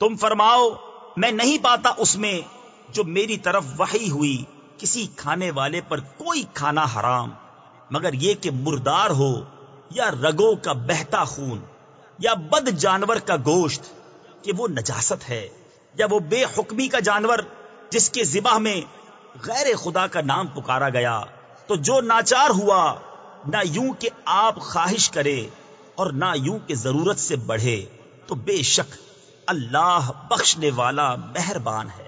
تم فرماؤ، میں نہیں پاتا اس میں جو میری طرف وحی ہوئی، کسی کھانے والے پر کوئی کھانا حرام، مگر یہ کہ مردار ہو یا رگوں کا بہتا خون، یا بد جانور کا گوشت، کہ وہ نجاست ہے، یا وہ بے حکمی کا جانور جس کے ذبح میں غیر خدا کا نام پکارا گیا۔ تو جو ناچار ہوا، نہ یوں کہ آپ خواہش کرے اور نہ یوں کہ ضرورت سے بڑھے، تو بے شک اللہ بخشنے والا مہربان ہے۔